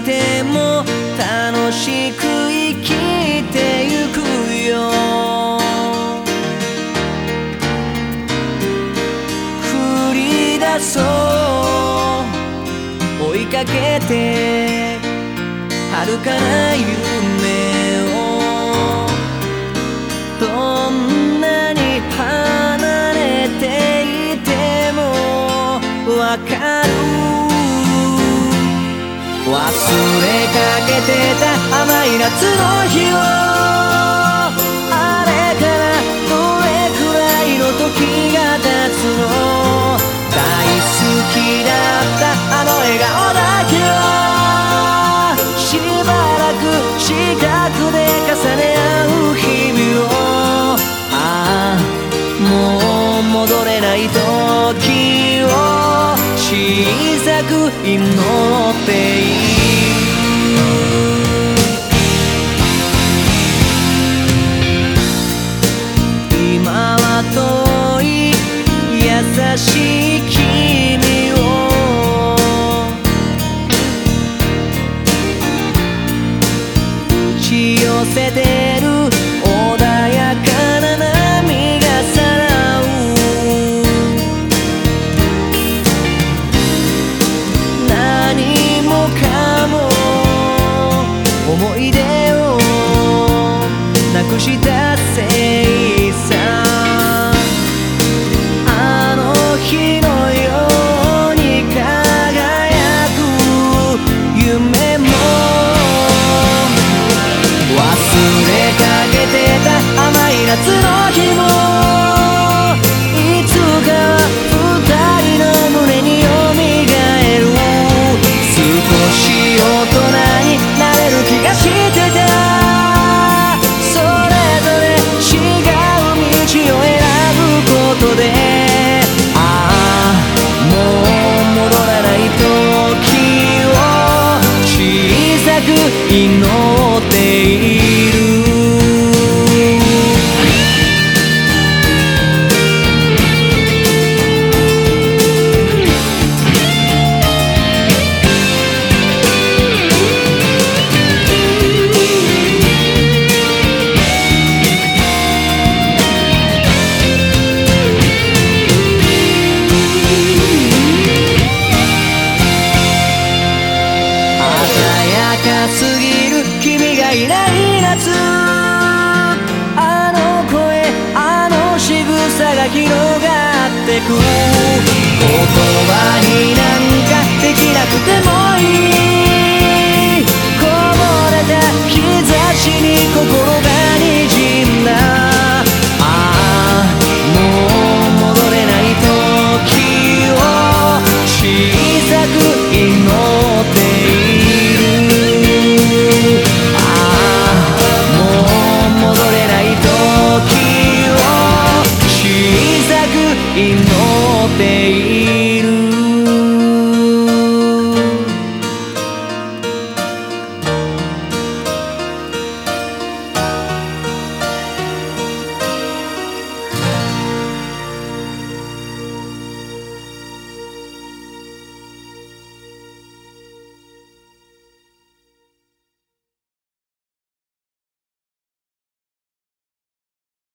ても楽しく生きてゆくよ。繰り出そう。追いかけて遥かな夢を。どんなに離れていてもわかる。忘れかけてた甘い夏の日を小さく祈ってい。る今は遠い。優しい。君を打ち寄せて思い出をなくしたせいさあの日のく。言葉になんかできなくて。